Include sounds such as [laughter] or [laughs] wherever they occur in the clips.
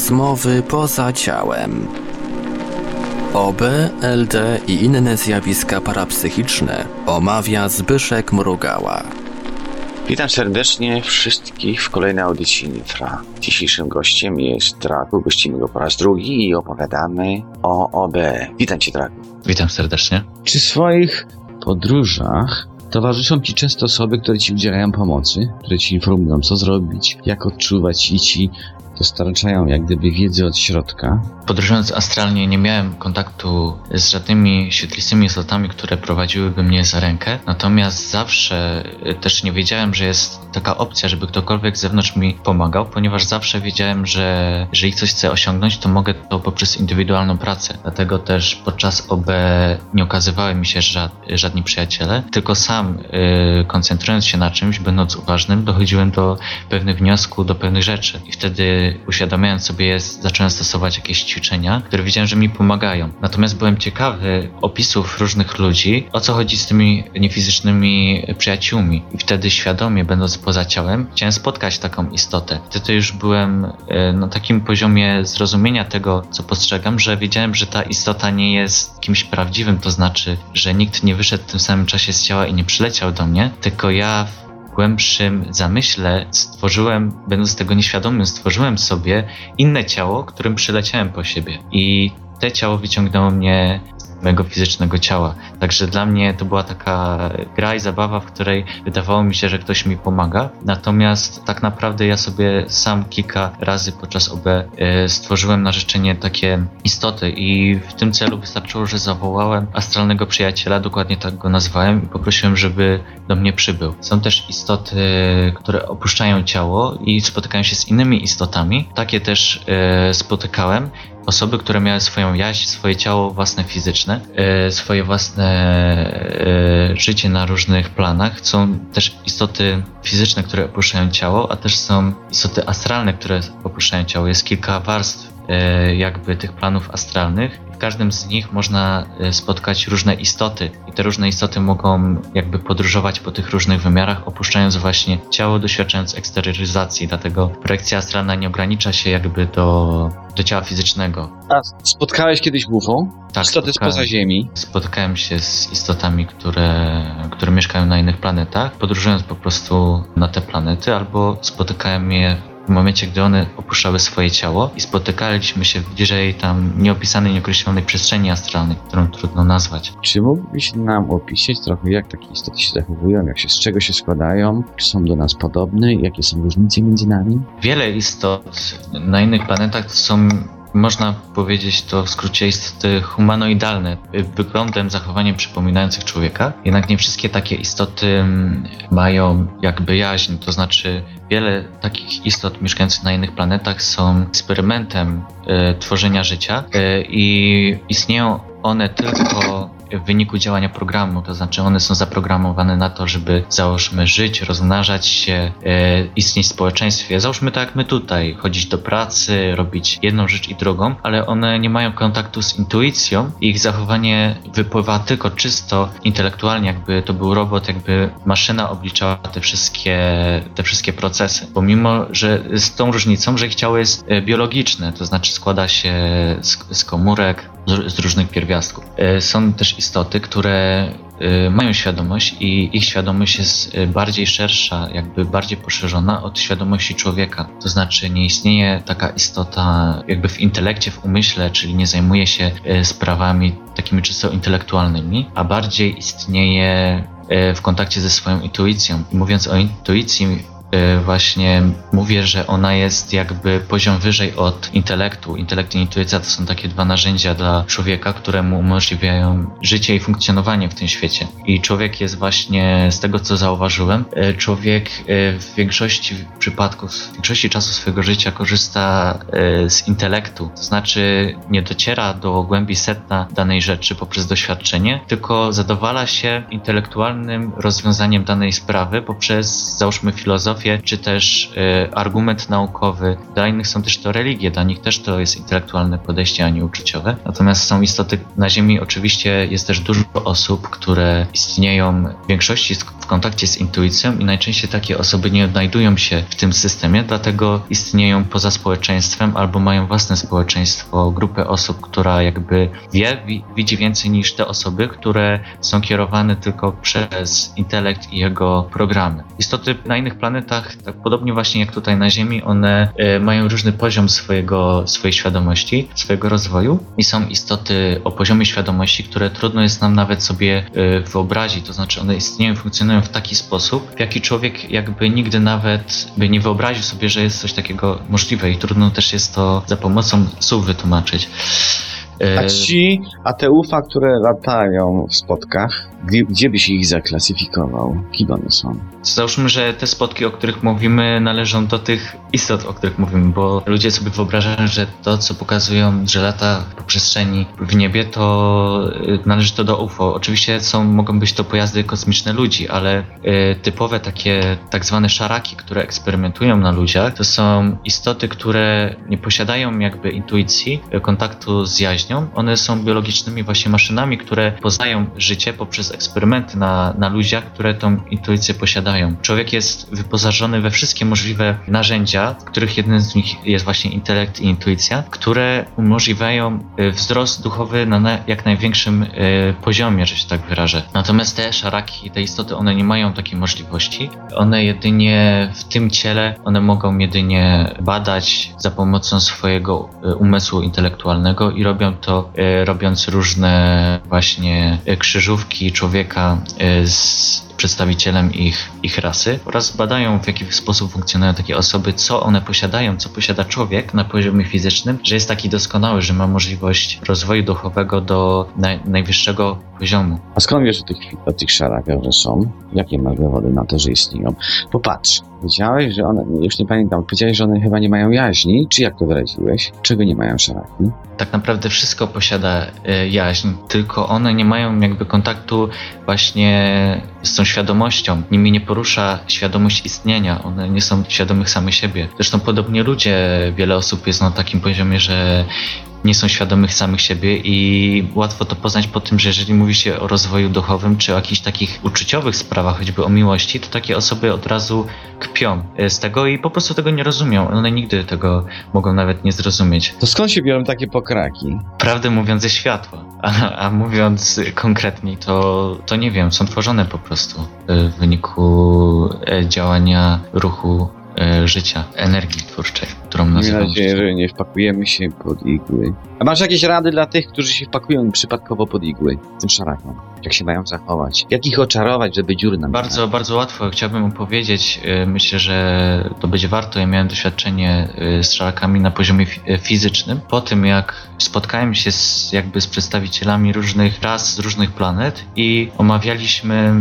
Rozmowy poza ciałem. OB, LD i inne zjawiska parapsychiczne omawia Zbyszek Mrugała. Witam serdecznie wszystkich w kolejnej audycji Nitra. Dzisiejszym gościem jest Dragu. Gościmy go po raz drugi i opowiadamy o OB. Witam cię, Dragu. Witam serdecznie. Czy w swoich podróżach towarzyszą ci często osoby, które ci udzielają pomocy, które ci informują, co zrobić, jak odczuwać i ci dostarczają jak gdyby wiedzy od środka. Podróżując astralnie nie miałem kontaktu z żadnymi świetlistymi istotami, które prowadziłyby mnie za rękę, natomiast zawsze y, też nie wiedziałem, że jest taka opcja, żeby ktokolwiek z zewnątrz mi pomagał, ponieważ zawsze wiedziałem, że jeżeli coś chcę osiągnąć, to mogę to poprzez indywidualną pracę. Dlatego też podczas OB nie okazywały mi się żad, żadni przyjaciele, tylko sam yy, koncentrując się na czymś, będąc uważnym, dochodziłem do pewnych wniosków, do pewnych rzeczy. I wtedy uświadamiając sobie je, zacząłem stosować jakieś ćwiczenia, które wiedziałem, że mi pomagają. Natomiast byłem ciekawy opisów różnych ludzi, o co chodzi z tymi niefizycznymi przyjaciółmi. I wtedy świadomie, będąc poza ciałem, chciałem spotkać taką istotę. Wtedy już byłem e, na takim poziomie zrozumienia tego, co postrzegam, że wiedziałem, że ta istota nie jest kimś prawdziwym, to znaczy, że nikt nie wyszedł w tym samym czasie z ciała i nie przyleciał do mnie, tylko ja głębszym zamyśle stworzyłem, będąc tego nieświadomym, stworzyłem sobie inne ciało, którym przyleciałem po siebie. I te ciało wyciągnęło mnie mojego fizycznego ciała. Także dla mnie to była taka gra i zabawa, w której wydawało mi się, że ktoś mi pomaga. Natomiast tak naprawdę ja sobie sam kilka razy podczas OB e, stworzyłem na życzenie takie istoty i w tym celu wystarczyło, że zawołałem astralnego przyjaciela, dokładnie tak go nazwałem i poprosiłem, żeby do mnie przybył. Są też istoty, które opuszczają ciało i spotykają się z innymi istotami. Takie też e, spotykałem osoby, które miały swoją jaźń, swoje ciało własne fizyczne, e, swoje własne e, życie na różnych planach. Są też istoty fizyczne, które opuszczają ciało, a też są istoty astralne, które opuszczają ciało. Jest kilka warstw e, jakby tych planów astralnych każdym z nich można e, spotkać różne istoty i te różne istoty mogą jakby podróżować po tych różnych wymiarach, opuszczając właśnie ciało, doświadczając eksterioryzacji, dlatego projekcja astralna nie ogranicza się jakby do, do ciała fizycznego. A spotkałeś kiedyś UFO? Tak, Istoty spoza Ziemi? Spotkałem się z istotami, które, które mieszkają na innych planetach, podróżując po prostu na te planety, albo spotykałem je w momencie, gdy one opuszczały swoje ciało i spotykaliśmy się w bliżej tam nieopisanej, nieokreślonej przestrzeni astralnej, którą trudno nazwać. Czy mógłbyś nam opisać trochę, jak takie istoty się zachowują, jak się, z czego się składają, czy są do nas podobne, jakie są różnice między nami? Wiele istot na innych planetach są można powiedzieć to w skrócie istoty humanoidalne, wyglądem, zachowaniem przypominających człowieka. Jednak nie wszystkie takie istoty mm, mają jakby jaźń, to znaczy wiele takich istot mieszkających na innych planetach są eksperymentem y, tworzenia życia y, i istnieją one tylko w wyniku działania programu, to znaczy one są zaprogramowane na to, żeby załóżmy żyć, rozmnażać się, e, istnieć w społeczeństwie. Załóżmy tak jak my tutaj, chodzić do pracy, robić jedną rzecz i drugą, ale one nie mają kontaktu z intuicją. Ich zachowanie wypływa tylko czysto intelektualnie, jakby to był robot, jakby maszyna obliczała te wszystkie, te wszystkie procesy. Pomimo, że z tą różnicą, że ich ciało jest e, biologiczne, to znaczy składa się z, z komórek, z, różnych pierwiastków. E, są też istoty, które y, mają świadomość i ich świadomość jest y, bardziej szersza, jakby bardziej poszerzona od świadomości człowieka. To znaczy nie istnieje taka istota jakby w intelekcie, w umyśle, czyli nie zajmuje się y, sprawami takimi czysto intelektualnymi, a bardziej istnieje w kontakcie ze swoją intuicją. I mówiąc o intuicji, właśnie mówię, że ona jest jakby poziom wyżej od intelektu. Intelekt i intuicja to są takie dwa narzędzia dla człowieka, które mu umożliwiają życie i funkcjonowanie w tym świecie. I człowiek jest właśnie, z tego co zauważyłem, y, człowiek y, w większości przypadków, w większości czasu swojego życia korzysta z intelektu. To znaczy nie dociera do głębi setna danej rzeczy poprzez doświadczenie, tylko zadowala się intelektualnym rozwiązaniem danej sprawy poprzez, załóżmy, filozofię filozofię, czy też y, argument naukowy. Dla innych są też to religie, dla nich też to jest intelektualne podejście, a nie uczuciowe. Natomiast są istoty na Ziemi, oczywiście jest też dużo osób, które istnieją w większości w kontakcie z intuicją i najczęściej takie osoby nie odnajdują się w tym systemie, dlatego istnieją poza społeczeństwem albo mają własne społeczeństwo, grupę osób, która jakby wie, widzi więcej niż te osoby, które są kierowane tylko przez intelekt i jego programy. Istoty na innych planetach, tak podobnie właśnie jak tutaj na Ziemi, one y, mają różny poziom swojego, swojej świadomości, swojego rozwoju i są istoty o poziomie świadomości, które trudno jest nam nawet sobie y, wyobrazić, to znaczy one istnieją, funkcjonują w taki sposób, w jaki człowiek jakby nigdy nawet by nie wyobraził sobie, że jest coś takiego możliwe i trudno też jest to za pomocą słów wytłumaczyć. A ci, a te UFA, które latają w spotkach, gdzie, gdzie byś ich zaklasyfikował? Kim one są? Załóżmy, że te spotki, o których mówimy, należą do tych istot, o których mówimy, bo ludzie sobie wyobrażają, że to, co pokazują, że lata po przestrzeni w niebie, to y, należy to do UFO. Oczywiście są, mogą być to pojazdy kosmiczne ludzi, ale y, typowe takie tak zwane szaraki, które eksperymentują na ludziach, to są istoty, które nie posiadają jakby intuicji, y, kontaktu z jaźnią. One są biologicznymi właśnie maszynami, które poznają życie poprzez eksperymenty na, na ludziach, które tą intuicję posiadają. Człowiek jest wyposażony we wszystkie możliwe narzędzia, których jednym z nich jest właśnie intelekt i intuicja, które umożliwiają y, wzrost duchowy na jak największym y, poziomie, że się tak wyrażę. Natomiast te szaraki, te istoty, one nie mają takiej możliwości. One jedynie w tym ciele, one mogą jedynie badać za pomocą swojego y, umysłu intelektualnego i robią to robiąc różne właśnie krzyżówki człowieka z przedstawicielem ich, ich rasy oraz badają w jaki sposób funkcjonują takie osoby, co one posiadają, co posiada człowiek na poziomie fizycznym, że jest taki doskonały, że ma możliwość rozwoju duchowego do naj, najwyższego poziomu. A skąd wiesz o tych, o tych szarakach, że są? Jakie masz dowody na to, że istnieją? Popatrz, powiedziałeś, że one, już nie pamiętam, powiedziałeś, że one chyba nie mają jaźni, czy jak to wyraziłeś? Czego nie mają szaraki? Tak naprawdę wszystko posiada e, jaźń, tylko one nie mają jakby kontaktu właśnie z tą świadomością. Nimi nie porusza świadomość istnienia, one nie są świadomych samych siebie. Zresztą podobnie ludzie, wiele osób jest na takim poziomie, że nie są świadomych samych siebie i łatwo to poznać po tym, że jeżeli mówi się o rozwoju duchowym czy o jakichś takich uczuciowych sprawach, choćby o miłości, to takie osoby od razu kpią z tego i po prostu tego nie rozumią. One nigdy tego mogą nawet nie zrozumieć. To skąd się biorą takie pokraki? Prawdę mówiąc ze światła, a, a mówiąc konkretniej, to, to nie wiem, są tworzone po prostu w wyniku e, działania ruchu e, życia, energii twórczej którą nazywam. Mam nadzieję, że nie wpakujemy się pod igły. A masz jakieś rady dla tych, którzy się wpakują przypadkowo pod igły tym szarakom? Jak się mają zachować? Jak ich oczarować, żeby dziur nam Bardzo, bardzo łatwo. Chciałbym opowiedzieć. Y, myślę, że to będzie warto. Ja miałem doświadczenie y, z szarakami na poziomie y, fizycznym. Po tym, jak spotkałem się z, jakby z przedstawicielami różnych ras, z różnych planet i omawialiśmy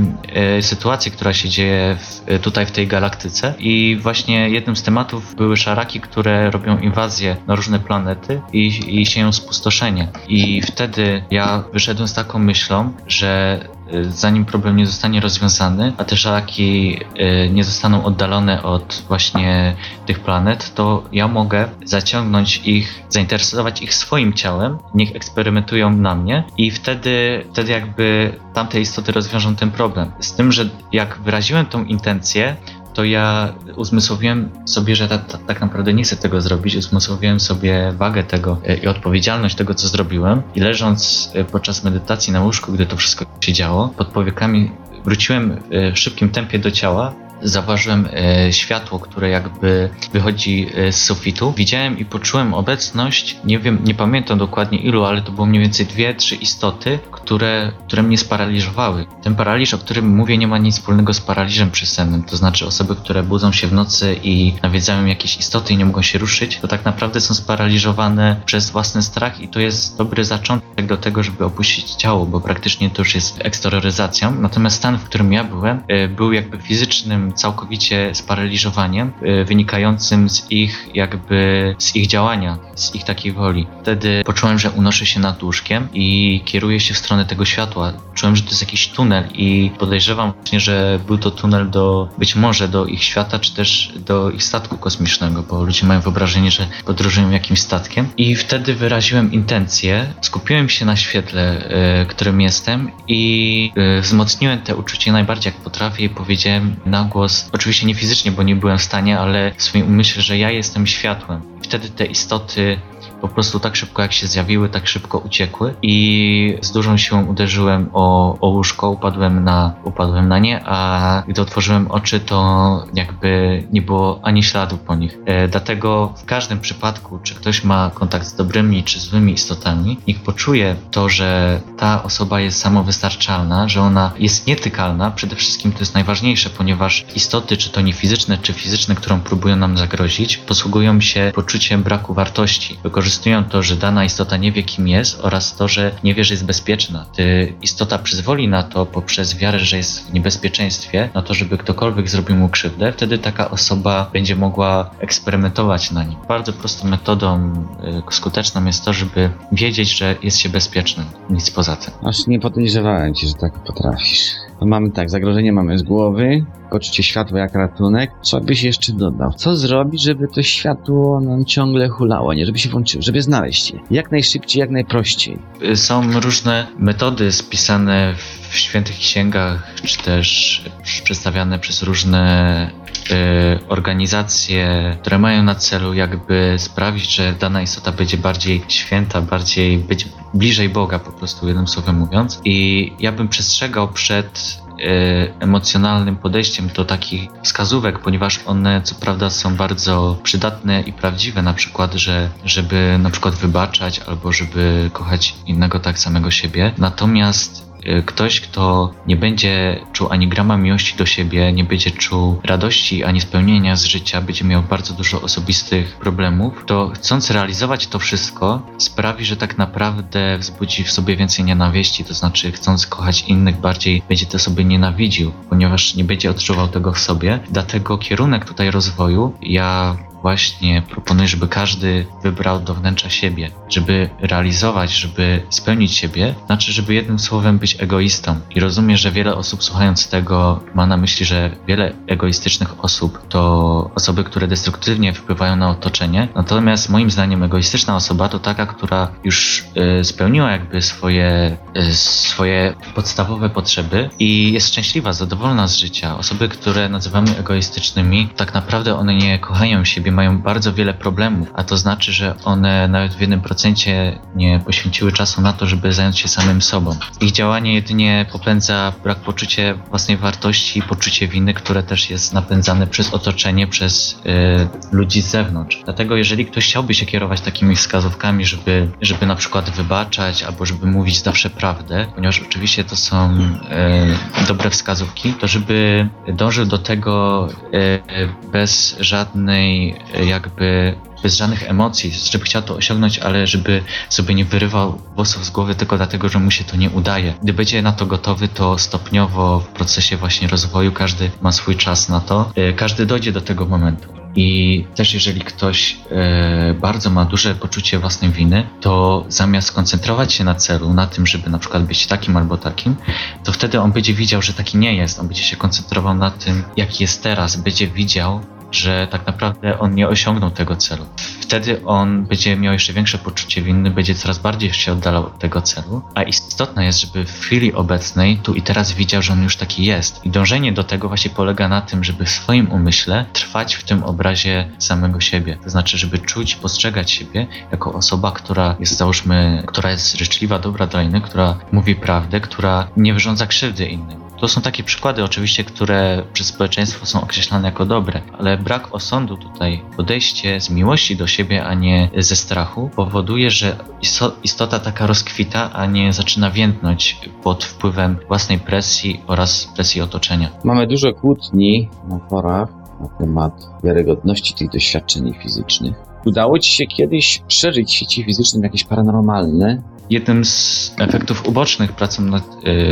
sytuację, która się dzieje w, tutaj w tej galaktyce i właśnie jednym z tematów były szaraki, które które robią inwazję na różne planety i, i sieją spustoszenie. I wtedy ja wyszedłem z taką myślą, że y, zanim problem nie zostanie rozwiązany, a te szalaki y, nie zostaną oddalone od właśnie tych planet, to ja mogę zaciągnąć ich, zainteresować ich swoim ciałem, niech eksperymentują na mnie i wtedy, wtedy jakby tamte istoty rozwiążą ten problem. Z tym, że jak wyraziłem tą intencję, to ja uzmysłowiłem sobie, że tak naprawdę nie chcę tego zrobić. Uzmysłowiłem sobie wagę tego e, i odpowiedzialność tego, co zrobiłem. I leżąc e, podczas medytacji na łóżku, gdy to wszystko się działo, pod powiekami wróciłem w szybkim tempie do ciała zauważyłem e, światło, które jakby wychodzi e, z sufitu. Widziałem i poczułem obecność, nie wiem, nie pamiętam dokładnie ilu, ale to było mniej więcej dwie, trzy istoty, które, które mnie sparaliżowały. Ten paraliż, o którym mówię, nie ma nic wspólnego z paraliżem przesennym. To znaczy osoby, które budzą się w nocy i nawiedzają jakieś istoty i nie mogą się ruszyć, to tak naprawdę są sparaliżowane przez własny strach i to jest dobry zaczątek do tego, żeby opuścić ciało, bo praktycznie to już jest eksteroryzacją. Natomiast stan, w którym ja byłem, e, był jakby fizycznym całkowicie sparaliżowaniem y, wynikającym z ich jakby, z ich działania, z ich takiej woli. Wtedy poczułem, że unoszę się nad łóżkiem i kieruję się w stronę tego światła. Czułem, że to jest jakiś tunel i podejrzewam właśnie, że był to tunel do, być może do ich świata, czy też do ich statku kosmicznego, bo ludzie mają wyobrażenie, że podróżują jakimś statkiem. I wtedy wyraziłem intencję, skupiłem się na świetle, y, którym jestem i y, wzmocniłem te uczucie najbardziej jak potrafię i powiedziałem na głos, oczywiście nie fizycznie, bo nie byłem w stanie, ale w swoim umyśle, że ja jestem światłem. Wtedy te istoty po prostu tak szybko jak się zjawiły, tak szybko uciekły i z dużą siłą uderzyłem o, o łóżko, upadłem na, upadłem na nie, a gdy otworzyłem oczy, to jakby nie było ani śladu po nich. E, dlatego w każdym przypadku, czy ktoś ma kontakt z dobrymi czy złymi istotami, niech poczuje to, że ta osoba jest samowystarczalna, że ona jest nietykalna. Przede wszystkim to jest najważniejsze, ponieważ istoty, czy to nie fizyczne, czy fizyczne, którą próbują nam zagrozić, posługują się poczuciem braku wartości. Wykorzystują to, że dana istota nie wie, kim jest oraz to, że nie wie, że jest bezpieczna. Gdy istota przyzwoli na to poprzez wiarę, że jest w niebezpieczeństwie, na to, żeby ktokolwiek zrobił mu krzywdę, wtedy taka osoba będzie mogła eksperymentować na nim. Bardzo prostą metodą y, skuteczną jest to, żeby wiedzieć, że jest się bezpiecznym. Nic poza tym. Aż nie podejrzewałem cię, że tak potrafisz. No mamy tak, zagrożenie mamy z głowy, poczucie światła jak ratunek. Co byś jeszcze dodał? Co zrobić, żeby to światło nam ciągle hulało, nie? Żeby się włączyło, żeby znaleźć je. Jak najszybciej, jak najprościej. Y, Są różne metody spisane w świętych księgach, czy też przedstawiane przez różne y, organizacje, które mają na celu jakby sprawić, że dana istota będzie bardziej święta, bardziej być bliżej Boga po prostu, jednym słowem mówiąc. I ja bym przestrzegał przed y, emocjonalnym podejściem do takich wskazówek, ponieważ one co prawda są bardzo przydatne i prawdziwe, na przykład, że żeby na przykład wybaczać albo żeby kochać innego tak samego siebie. Natomiast ktoś, kto nie będzie czuł ani grama miłości do siebie, nie będzie czuł radości ani spełnienia z życia, będzie miał bardzo dużo osobistych problemów, to chcąc realizować to wszystko, sprawi, że tak naprawdę wzbudzi w sobie więcej nienawiści, to znaczy chcąc kochać innych bardziej, będzie te osoby nienawidził, ponieważ nie będzie odczuwał tego w sobie. Dlatego kierunek tutaj rozwoju ja właśnie proponuję, żeby każdy wybrał do wnętrza siebie, żeby realizować, żeby spełnić siebie, znaczy, żeby jednym słowem być egoistą. I rozumiem, że wiele osób słuchając tego ma na myśli, że wiele egoistycznych osób to osoby, które destruktywnie wpływają na otoczenie. Natomiast moim zdaniem egoistyczna osoba to taka, która już y, spełniła jakby swoje, y, swoje podstawowe potrzeby i jest szczęśliwa, zadowolona z życia. Osoby, które nazywamy egoistycznymi, tak naprawdę one nie kochają siebie, mają bardzo wiele problemów, a to znaczy, że one nawet w jednym procencie nie poświęciły czasu na to, żeby zająć się samym sobą. Ich działanie jedynie popędza brak poczucia własnej wartości i poczucie winy, które też jest napędzane przez otoczenie, przez y, ludzi z zewnątrz. Dlatego jeżeli ktoś chciałby się kierować takimi wskazówkami, żeby, żeby na przykład wybaczać albo żeby mówić zawsze prawdę, ponieważ oczywiście to są y, dobre wskazówki, to żeby dążył do tego y, bez żadnej y, jakby bez żadnych emocji, żeby chciał to osiągnąć, ale żeby sobie nie wyrywał włosów z głowy tylko dlatego, że mu się to nie udaje. Gdy będzie na to gotowy, to stopniowo w procesie właśnie rozwoju każdy ma swój czas na to. Y, Każdy dojdzie do tego momentu. I też jeżeli ktoś e, bardzo ma duże poczucie własnej winy, to zamiast skoncentrować się na celu, na tym, żeby na przykład być takim albo takim, to wtedy on będzie widział, że taki nie jest. On będzie się koncentrował na tym, jaki jest teraz. Będzie widział, że tak naprawdę on nie osiągnął tego celu. Wtedy on będzie miał jeszcze większe poczucie winy, będzie coraz bardziej się oddalał od tego celu. A istotne jest, żeby w chwili obecnej, tu i teraz widział, że on już taki jest. I dążenie do tego właśnie polega na tym, żeby w swoim umyśle trwać w tym obrazie samego siebie. To znaczy, żeby czuć, postrzegać siebie jako osoba, która jest, załóżmy, która jest życzliwa, dobra dla innych, która mówi prawdę, która nie wyrządza krzywdy innym. To są takie przykłady oczywiście, które przez społeczeństwo są określane jako dobre, ale brak osądu tutaj, podejście z miłości do siebie, a nie ze strachu, powoduje, że isto- istota taka rozkwita, a nie zaczyna więdnąć pod wpływem własnej presji oraz presji otoczenia. Mamy dużo kłótni na forach na temat wiarygodności tych doświadczeń fizycznych. Udało ci się kiedyś przeżyć w świecie fizycznym jakieś paranormalne jednym z efektów ubocznych pracy nad,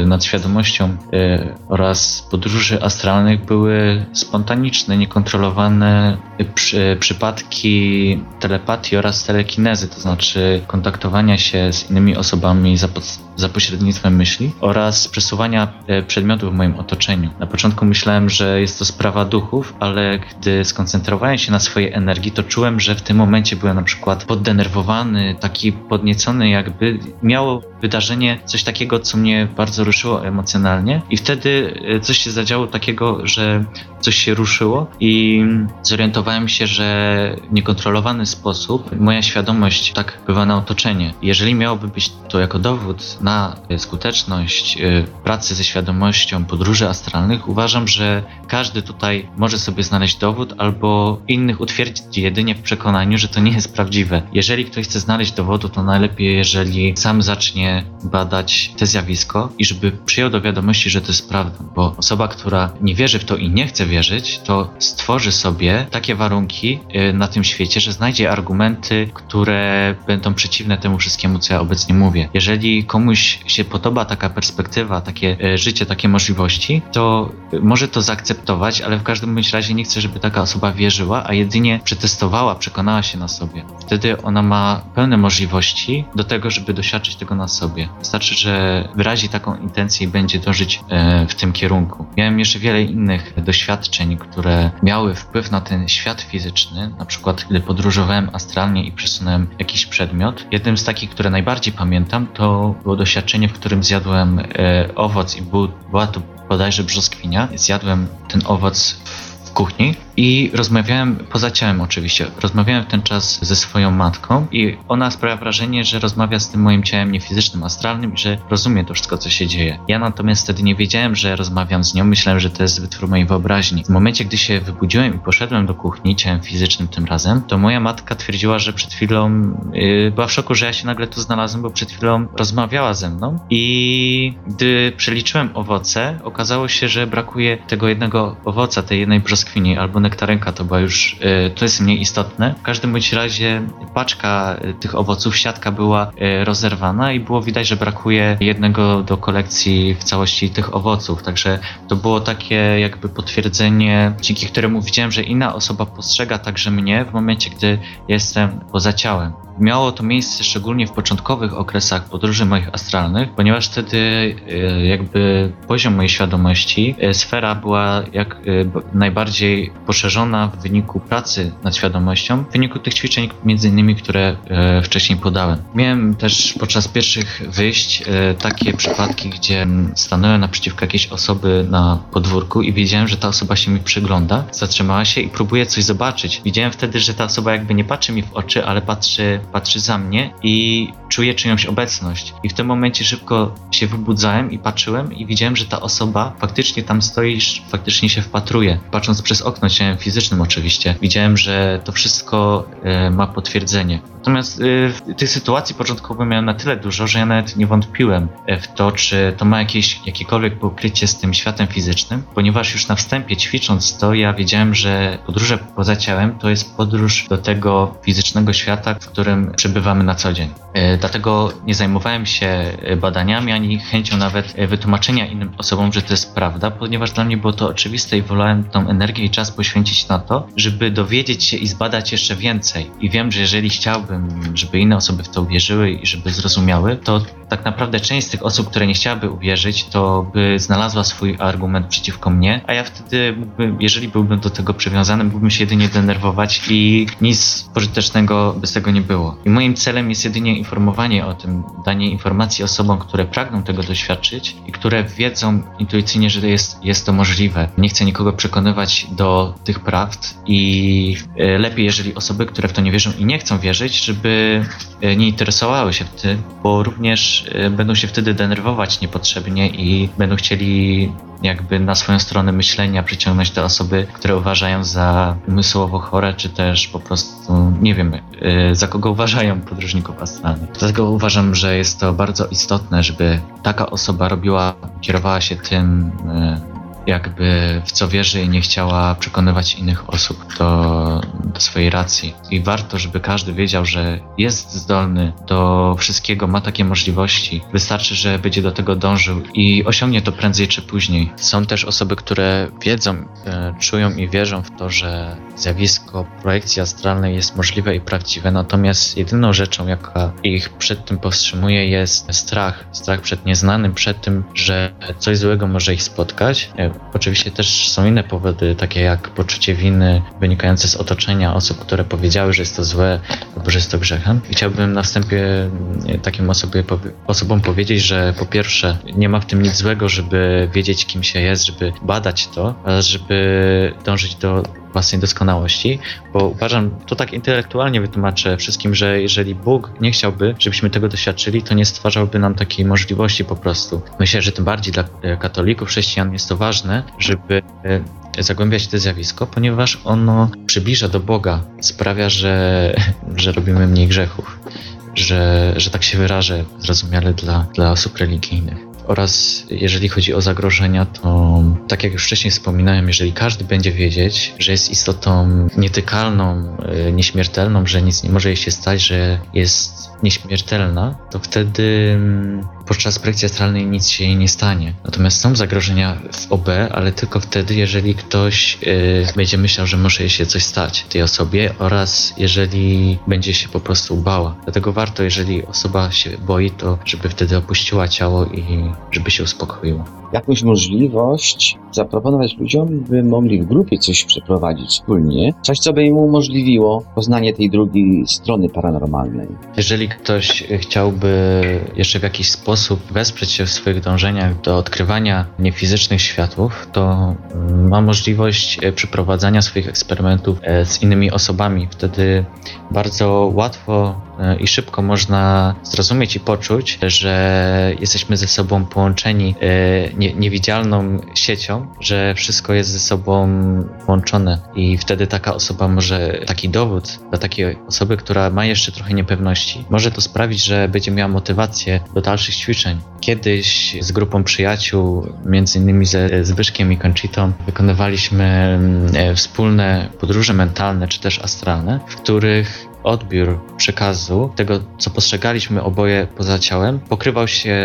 y, nad świadomością y, oraz podróży astralnych były spontaniczne, niekontrolowane przy, przypadki telepatii oraz telekinezy, to znaczy kontaktowania się z innymi osobami za, za pośrednictwem myśli oraz przesuwania e, przedmiotów w moim otoczeniu. Na początku myślałem, że jest to sprawa duchów, ale gdy skoncentrowałem się na swojej energii, to czułem, że w tym momencie byłem na przykład poddenerwowany, taki podniecony, jakby miało wydarzenie coś takiego, co mnie bardzo ruszyło emocjonalnie i wtedy e, coś się zadziało takiego, że coś się ruszyło i zorientowałem się, że w niekontrolowany sposób moja świadomość tak wpływa na otoczenie. Jeżeli miałoby być to jako dowód na skuteczność y, pracy ze świadomością podróży astralnych, uważam, że każdy tutaj może sobie znaleźć dowód albo innych utwierdzić jedynie w przekonaniu, że to nie jest prawdziwe. Jeżeli ktoś chce znaleźć dowodu, to najlepiej, jeżeli sam zacznie badać te zjawisko i żeby przyjął do wiadomości, że to jest prawdą, bo osoba, która nie wierzy w to i nie chce wierzyć, to stworzy sobie takie warunki y, na tym świecie, że znajdzie argumenty, które będą przeciwne temu wszystkiemu, co ja obecnie mówię. Jeżeli komuś się podoba taka perspektywa, takie y, życie, takie możliwości, to może to zaakceptować, ale w każdym bądź razie nie chcę, żeby taka osoba wierzyła, a jedynie przetestowała, przekonała się na sobie. Wtedy ona ma pełne możliwości do tego, żeby doświadczyć tego na sobie. Wystarczy, że wyrazi taką intencję i będzie dążyć y, w tym kierunku. Miałem jeszcze wiele innych doświadczeń, które miały wpływ na ten świat fizyczny, na przykład gdy podróżowałem astralnie i przesunąłem jakiś przedmiot. Jednym z takich, które najbardziej pamiętam, to było doświadczenie, w którym zjadłem e, owoc i był, była to bodajże brzoskwinia. Zjadłem ten owoc w kuchni i rozmawiałem, poza ciałem oczywiście, rozmawiałem w ten czas ze swoją matką i ona sprawia wrażenie, że rozmawia z tym moim ciałem niefizycznym, astralnym i że rozumie to wszystko, co się dzieje. Ja natomiast wtedy nie wiedziałem, że rozmawiam z nią, myślałem, że to jest wytwór mojej wyobraźni. W momencie, gdy się wybudziłem i poszedłem do kuchni, ciałem fizycznym tym razem, to moja matka twierdziła, że przed chwilą yy, była w szoku, że ja się nagle tu znalazłem, bo przed chwilą rozmawiała ze mną i gdy przeliczyłem owoce, okazało się, że brakuje tego jednego owoca, tej jednej albo nektarynka to była już, y, to jest mniej istotne. W każdym bądź razie paczka y, tych owoców, siatka była y, rozerwana i było widać, że brakuje jednego do kolekcji w całości tych owoców. Także to było takie jakby potwierdzenie, dzięki któremu widziałem, że inna osoba postrzega także mnie w momencie, gdy jestem poza ciałem. Miało to miejsce szczególnie w początkowych okresach podróży moich astralnych, ponieważ wtedy e, jakby poziom mojej świadomości, e, sfera była jak e, najbardziej poszerzona w wyniku pracy nad świadomością, w wyniku tych ćwiczeń między innymi, które wcześniej podałem. Miałem też podczas pierwszych wyjść takie przypadki, gdzie stanąłem naprzeciwko jakiejś osoby na podwórku i wiedziałem, że ta osoba się mi przygląda, zatrzymała się i próbuje coś zobaczyć. Widziałem wtedy, że ta osoba jakby nie patrzy mi w oczy, ale patrzy patrzy za mnie i czuję czyjąś obecność. I w tym momencie szybko się wybudzałem i patrzyłem i widziałem, że ta osoba faktycznie tam stoi, faktycznie się wpatruje. Patrząc przez okno ciałem fizycznym oczywiście, widziałem, że to wszystko e, ma potwierdzenie. Natomiast e, tych sytuacji początkowo miałem na tyle dużo, że ja nawet nie wątpiłem e, w to, czy to ma jakieś, jakiekolwiek pokrycie z tym światem fizycznym, ponieważ już na wstępie ćwicząc to, ja wiedziałem, że podróże poza ciałem to jest podróż do tego fizycznego świata, w którym którym przebywamy na co dzień. E, dlatego nie zajmowałem się e, badaniami ani chęcią nawet e, wytłumaczenia innym osobom, że to jest prawda, ponieważ dla mnie było to oczywiste i wolałem tą energię i czas poświęcić na to, żeby dowiedzieć się i zbadać jeszcze więcej. I wiem, że jeżeli chciałbym, żeby inne osoby w to uwierzyły i żeby zrozumiały, to tak naprawdę część z tych osób, które nie chciałaby uwierzyć, to by znalazła swój argument przeciwko mnie, a ja wtedy, mógłbym, jeżeli byłbym do tego przywiązany, mógłbym się jedynie denerwować i nic pożytecznego bez tego nie było. I moim celem jest jedynie informowanie o tym, danie informacji osobom, które pragną tego doświadczyć i które wiedzą intuicyjnie, że jest, jest to możliwe. Nie chcę nikogo przekonywać do tych prawd i e, lepiej, jeżeli osoby, które w to nie wierzą i nie chcą wierzyć, żeby e, nie interesowały się tym, bo również e, będą się wtedy denerwować niepotrzebnie i będą chcieli jakby na swoją stronę myślenia przyciągnąć te osoby, które uważają za umysłowo chore, czy też po prostu nie wiem, za kogo uważają podróżników astralnych. Dlatego uważam, że jest to bardzo istotne, żeby taka osoba robiła, kierowała się tym jakby w co wierzy i nie chciała przekonywać innych osób do, do swojej racji. I warto, żeby każdy wiedział, że jest zdolny do wszystkiego, ma takie możliwości. Wystarczy, że będzie do tego dążył i osiągnie to prędzej czy później. Są też osoby, które wiedzą, e, czują i wierzą w to, że zjawisko projekcji astralnej jest możliwe i prawdziwe, natomiast jedyną rzeczą, jaka ich przed tym powstrzymuje, jest strach. Strach przed nieznanym, przed tym, że coś złego może ich spotkać. Oczywiście też są inne powody, takie jak poczucie winy wynikające z otoczenia osób, które powiedziały, że jest to złe albo że jest to grzechem. Chciałbym na wstępie e, takim osobie, osobom powiedzieć, że po pierwsze nie ma w tym nic złego, żeby wiedzieć kim się jest, żeby badać to, ale żeby dążyć do własnej doskonałości, bo uważam, to tak intelektualnie wytłumaczę wszystkim, że jeżeli Bóg nie chciałby, żebyśmy tego doświadczyli, to nie stwarzałby nam takiej możliwości po prostu. Myślę, że tym bardziej dla e, katolików, chrześcijan jest to ważne, żeby e, zagłębiać to zjawisko, ponieważ ono przybliża do Boga, sprawia, że, [laughs] że robimy mniej grzechów, że, że tak się wyrażę zrozumiale dla, dla osób religijnych oraz jeżeli chodzi o zagrożenia, to tak jak już wcześniej wspominałem, jeżeli każdy będzie wiedzieć, że jest istotą nietykalną, e, nieśmiertelną, że nic nie może jej się stać, że jest nieśmiertelna, to wtedy mm, podczas projekcji astralnej nic się jej nie stanie. Natomiast są zagrożenia w OB, ale tylko wtedy, jeżeli ktoś yy, będzie myślał, że może jej się coś stać tej osobie oraz jeżeli będzie się po prostu bała. Dlatego warto, jeżeli osoba się boi, to żeby wtedy opuściła ciało i żeby się uspokoiło. Jakąś możliwość zaproponować ludziom, by mogli w grupie coś przeprowadzić wspólnie, coś, co by im umożliwiło poznanie tej drugiej strony paranormalnej. Jeżeli ktoś chciałby jeszcze w jakiś sposób wesprzeć się w swoich dążeniach do odkrywania niefizycznych światów, to ma możliwość e, przeprowadzania swoich eksperymentów e, z innymi osobami. Wtedy bardzo łatwo i szybko można zrozumieć i poczuć, że jesteśmy ze sobą połączeni nie, niewidzialną siecią, że wszystko jest ze sobą połączone i wtedy taka osoba może, taki dowód dla takiej osoby, która ma jeszcze trochę niepewności, może to sprawić, że będzie miała motywację do dalszych ćwiczeń. Kiedyś z grupą przyjaciół, między innymi ze Zbyszkiem i Conchitą, wykonywaliśmy mm, wspólne podróże mentalne czy też astralne, w których odbiór przekazu, tego co postrzegaliśmy oboje poza ciałem, pokrywał się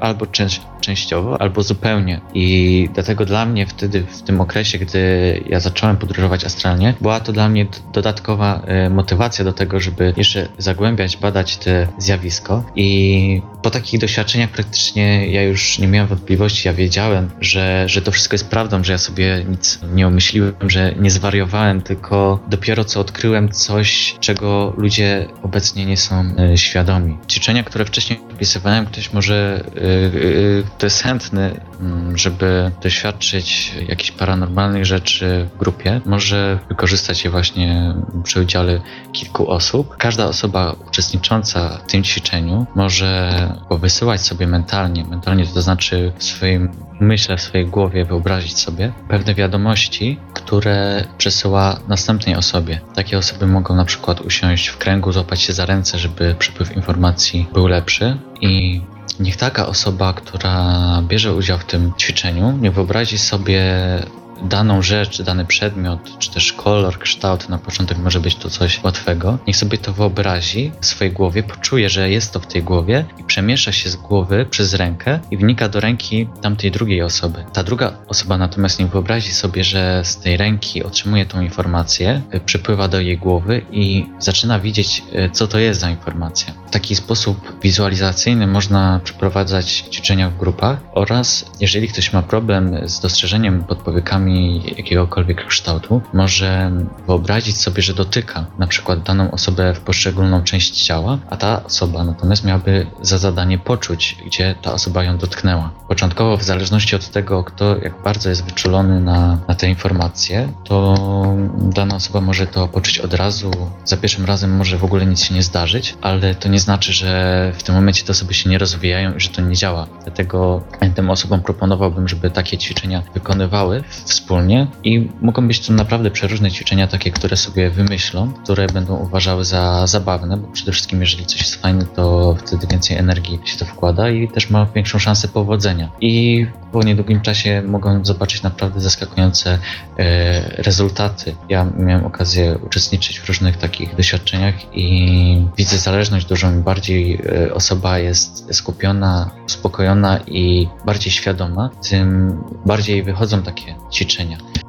albo część, częściowo, albo zupełnie. I dlatego dla mnie wtedy, w tym okresie, gdy ja zacząłem podróżować astralnie, była to dla mnie dodatkowa e, motywacja do tego, żeby jeszcze zagłębiać, badać to zjawisko. I po takich doświadczeniach praktycznie ja już nie miałem wątpliwości, ja wiedziałem, że, że to wszystko jest prawdą, że ja sobie nic nie umyśliłem, że nie zwariowałem, tylko dopiero co odkryłem coś, czego ludzie obecnie nie są e, świadomi. Ćwiczenia, które wcześniej opisywałem, ktoś może, e, e, kto jest chętny, mm, żeby doświadczyć jakichś paranormalnych rzeczy w grupie, może wykorzystać je właśnie przy udziale kilku osób. Każda osoba uczestnicząca w tym ćwiczeniu może powysyłać sobie mentalnie, mentalnie to znaczy w swoim myślę w swojej głowie, wyobrazić sobie pewne wiadomości, które przesyła następnej osobie. Takie osoby mogą na przykład usiąść w kręgu, złapać się za ręce, żeby przepływ informacji był lepszy i niech taka osoba, która bierze udział w tym ćwiczeniu, nie wyobrazi sobie daną rzecz, dany przedmiot, czy też kolor, kształt, na początek może być to coś łatwego, niech sobie to wyobrazi w swojej głowie, poczuje, że jest to w tej głowie i przemiesza się z głowy przez rękę i wnika do ręki tamtej drugiej osoby. Ta druga osoba natomiast nie wyobrazi sobie, że z tej ręki otrzymuje tą informację, przypływa do jej głowy i zaczyna widzieć, e, co to jest za informacja. W taki sposób wizualizacyjny można przeprowadzać ćwiczenia w grupach oraz jeżeli ktoś ma problem z dostrzeżeniem podpowiekami jakiegokolwiek kształtu, może wyobrazić sobie, że dotyka na przykład daną osobę w poszczególną część ciała, a ta osoba natomiast miałaby za zadanie poczuć, gdzie ta osoba ją dotknęła. Początkowo, w zależności od tego, kto jak bardzo jest wyczulony na, na te informacje, to dana osoba może to poczuć od razu, za pierwszym razem może w ogóle nic się nie zdarzyć, ale to nie znaczy, że w tym momencie te osoby się nie rozwijają i że to nie działa. Dlatego tym osobom proponowałbym, żeby takie ćwiczenia wykonywały wspólnie i mogą być to naprawdę przeróżne ćwiczenia, takie, które sobie wymyślą, które będą uważały za zabawne, bo przede wszystkim jeżeli coś jest fajne, to wtedy więcej energii się to wkłada i też ma większą szansę powodzenia. I po niedługim czasie mogą zobaczyć naprawdę zaskakujące e, rezultaty. Ja miałem okazję uczestniczyć w różnych takich doświadczeniach i widzę zależność dużo. Bardziej e, osoba jest skupiona, uspokojona i bardziej świadoma, tym bardziej wychodzą takie ćwiczenia.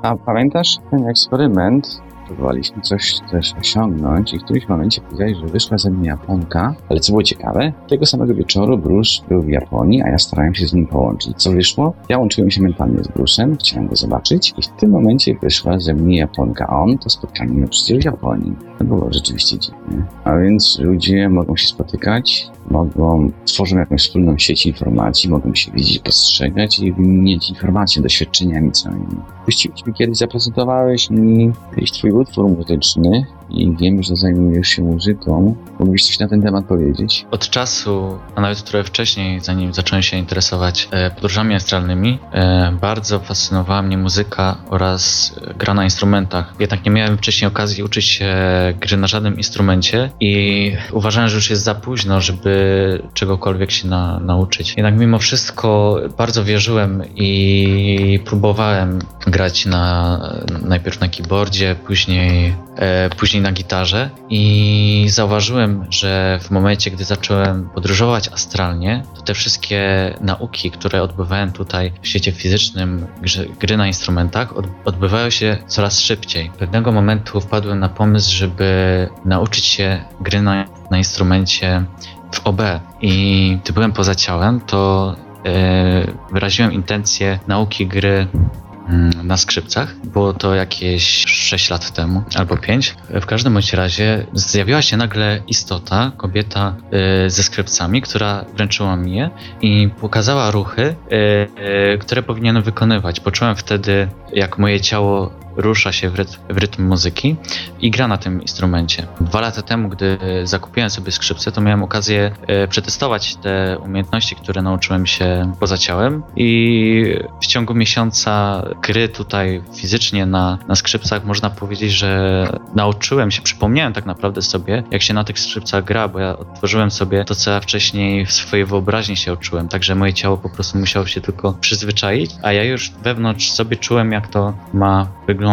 A pamiętasz ten eksperyment, próbowaliśmy coś też osiągnąć i w którymś momencie powiedziałeś, że wyszła ze mnie Japonka, ale co było ciekawe, tego samego wieczoru Bruce był w Japonii, a ja starałem się z nim połączyć. Co wyszło? Ja łączyłem się mentalnie z Bruce'em, chciałem go zobaczyć i w tym momencie wyszła ze mnie Japonka, a on to spotkanie miał przecież w Japonii. To było rzeczywiście dziwne. A więc ludzie mogą się spotykać, mogą, tworzą jakąś wspólną sieć informacji, mogą się widzieć, postrzegać i wymieniać informacje, doświadczeniami całymi. Właściwie kiedyś zaprezentowałeś mi jakiś twój utwór muzyczny i wiem, że zajmujesz się muzyką. Mógłbyś coś na ten temat powiedzieć? Od czasu, a nawet trochę wcześniej, zanim zacząłem się interesować e, podróżami astralnymi, e, bardzo fascynowała mnie muzyka oraz gra na instrumentach. Jednak nie miałem wcześniej okazji uczyć się gry na żadnym instrumencie i uważałem, że już jest za późno, żeby czegokolwiek się na, nauczyć. Jednak mimo wszystko bardzo wierzyłem i próbowałem grać na, najpierw na keyboardzie, później, e, później na gitarze i zauważyłem, że w momencie, gdy zacząłem podróżować astralnie, to te wszystkie nauki, które odbywałem tutaj w świecie fizycznym, gry, gry na instrumentach, od, odbywają się coraz szybciej. Pewnego momentu wpadłem na pomysł, żeby nauczyć się gry na, na instrumencie w OB i gdy byłem poza ciałem, to e, wyraziłem intencję nauki gry na skrzypcach. Było to jakieś 6 lat temu albo 5. W każdym bądź razie zjawiła się nagle istota, kobieta e, ze skrzypcami, która wręczyła mi je i pokazała ruchy, e, e, które powinienem wykonywać. Poczułem wtedy, jak moje ciało rusza się w rytm, w rytm, muzyki i gra na tym instrumencie. Dwa lata temu, gdy zakupiłem sobie skrzypce, to miałem okazję e, przetestować te umiejętności, które nauczyłem się poza ciałem i w ciągu miesiąca gry tutaj fizycznie na, na skrzypcach można powiedzieć, że nauczyłem się, przypomniałem tak naprawdę sobie, jak się na tych skrzypcach gra, bo ja otworzyłem sobie to, co ja wcześniej w swojej wyobraźni się uczyłem, także moje ciało po prostu musiało się tylko przyzwyczaić, a ja już wewnątrz sobie czułem, jak to ma wyglądać.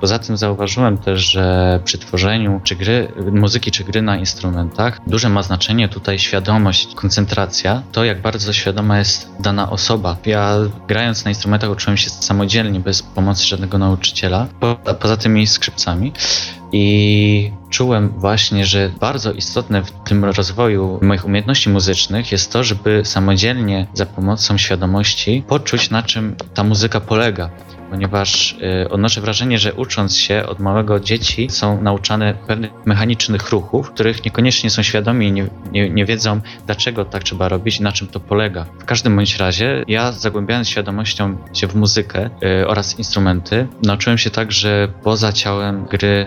Poza tym zauważyłem też, że przy tworzeniu czy gry, muzyki czy gry na instrumentach duże ma znaczenie tutaj świadomość, koncentracja, to jak bardzo świadoma jest dana osoba. Ja grając na instrumentach uczyłem się samodzielnie, bez pomocy żadnego nauczyciela, po, poza tymi skrzypcami. I czułem właśnie, że bardzo istotne w tym rozwoju moich umiejętności muzycznych jest to, żeby samodzielnie za pomocą świadomości poczuć, na czym ta muzyka polega ponieważ y, odnoszę wrażenie, że ucząc się od małego dzieci są nauczane pewnych mechanicznych ruchów, których niekoniecznie są świadomi i nie, nie, nie, wiedzą, dlaczego tak trzeba robić na czym to polega. W każdym bądź razie ja zagłębiając świadomością się w muzykę y, oraz instrumenty, nauczyłem się także poza ciałem gry,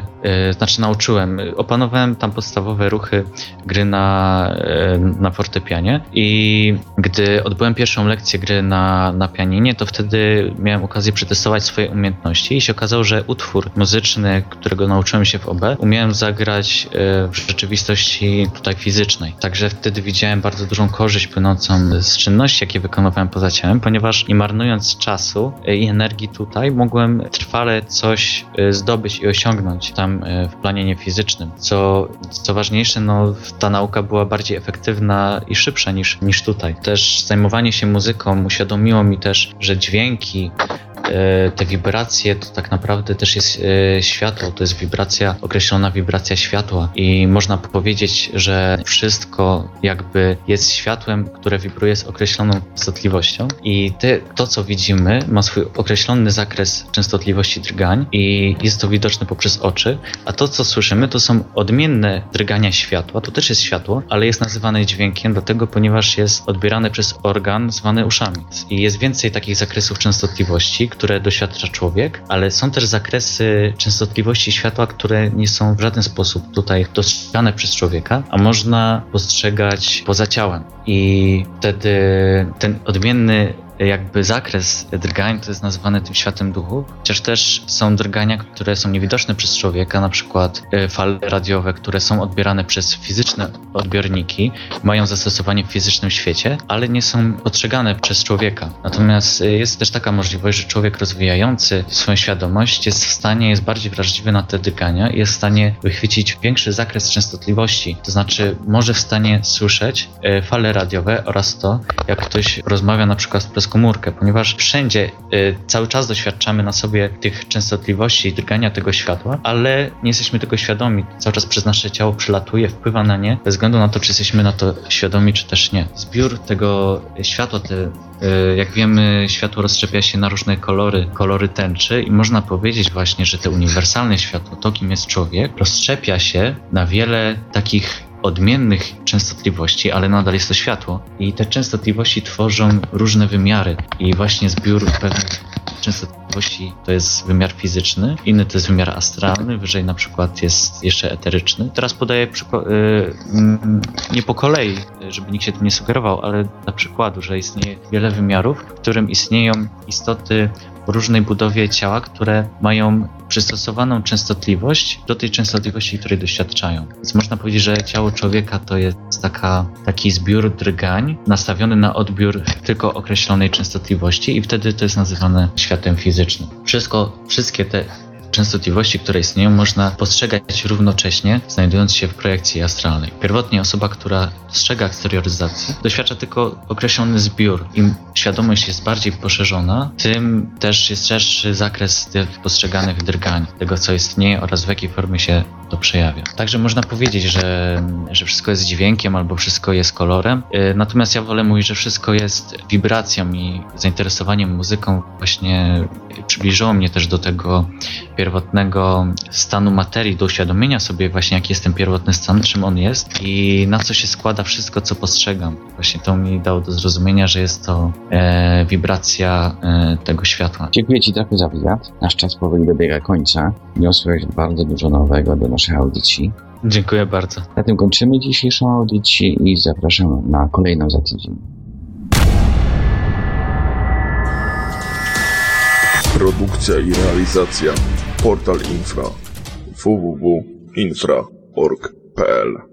y, znaczy nauczyłem, opanowałem tam podstawowe ruchy gry na, y, na fortepianie i gdy odbyłem pierwszą lekcję gry na, na pianinie, to wtedy miałem okazję przetestować swoje umiejętności i się okazało, że utwór muzyczny, którego nauczyłem się w OB, umiałem zagrać e, w rzeczywistości tutaj fizycznej. Także wtedy widziałem bardzo dużą korzyść płynącą z czynności, jakie wykonywałem poza ciałem, ponieważ nie marnując czasu e, i energii tutaj, mogłem trwale coś e, zdobyć i osiągnąć tam w planie niefizycznym. Co, co ważniejsze, no, ta nauka była bardziej efektywna i szybsza niż, niż tutaj. Też zajmowanie się muzyką uświadomiło mi też, że dźwięki te wibracje to tak naprawdę też jest e, światło, to jest wibracja, określona wibracja światła. I można powiedzieć, że wszystko jakby jest światłem, które wibruje z określoną częstotliwością i te, to, co widzimy, ma swój określony zakres częstotliwości drgań i jest to widoczne poprzez oczy, a to, co słyszymy, to są odmienne drgania światła, to też jest światło, ale jest nazywane dźwiękiem, dlatego ponieważ jest odbierane przez organ zwany uszami. I jest więcej takich zakresów częstotliwości, które doświadcza człowiek, ale są też zakresy częstotliwości światła, które nie są w żaden sposób tutaj dostrzegane przez człowieka, a można postrzegać poza ciałem. I wtedy ten odmienny jakby zakres drgań to jest nazywane tym światem duchu, chociaż też są drgania, które są niewidoczne przez człowieka, na przykład e, fale radiowe, które są odbierane przez fizyczne odbiorniki, mają zastosowanie w fizycznym świecie, ale nie są postrzegane przez człowieka. Natomiast e, jest też taka możliwość, że człowiek rozwijający swoją świadomość jest w stanie, jest bardziej wrażliwy na te drgania i jest w stanie wychwycić większy zakres częstotliwości, to znaczy może w stanie słyszeć e, fale radiowe oraz to, jak ktoś rozmawia na przykład przez komórkę, ponieważ wszędzie y, cały czas doświadczamy na sobie tych częstotliwości i drgania tego światła, ale nie jesteśmy tego świadomi. Cały czas przez nasze ciało przylatuje, wpływa na nie, bez względu na to, czy jesteśmy na to świadomi, czy też nie. Zbiór tego światła, te, y, jak wiemy, światło rozszczepia się na różne kolory, kolory tęczy i można powiedzieć właśnie, że te uniwersalne światło, to kim jest człowiek, rozszczepia się na wiele takich odmiennych częstotliwości, ale nadal jest to światło. I te częstotliwości tworzą różne wymiary i właśnie zbiór pewnych częstotliwości to jest wymiar fizyczny, inny to jest wymiar astralny, wyżej na przykład jest jeszcze eteryczny. Teraz podaję przykład, yy, nie po kolei, żeby nikt się tym nie sugerował, ale dla przykładu, że istnieje wiele wymiarów, w którym istnieją istoty o różnej budowie ciała, które mają przystosowaną częstotliwość do tej częstotliwości, której doświadczają. Więc można powiedzieć, że ciało człowieka to jest taka, taki zbiór drgań nastawiony na odbiór tylko określonej częstotliwości i wtedy to jest nazywane światem fizycznym. Wszystko, wszystkie te częstotliwości, które istnieją, można postrzegać równocześnie, znajdując się w projekcji astralnej. Pierwotnie osoba, która dostrzega eksterioryzację, doświadcza tylko określony zbiór. Im świadomość jest bardziej poszerzona, tym też jest szerszy zakres postrzeganych drgań, tego co istnieje oraz w jakiej formie się to przejawia. Także można powiedzieć, że, że wszystko jest dźwiękiem albo wszystko jest kolorem, y, natomiast ja wolę mówić, że wszystko jest wibracją i zainteresowaniem muzyką właśnie przybliżyło mnie też do tego pierwotnego stanu materii, do uświadomienia sobie właśnie jaki jest ten pierwotny stan, czym on jest i na co się składa wszystko, co postrzegam. Właśnie to mi dało do zrozumienia, że jest to e, wibracja e, tego światła. Dziękuję Ci trochę za wywiad. Nasz czas powoli dobiega końca. Niosłeś bardzo dużo nowego do naszych audycji. Dziękuję bardzo. Na tym kończymy dzisiejszą audycję i zapraszam na kolejną za tydzień. Produkcja i realizacja Portal Infra www.infra.org.pl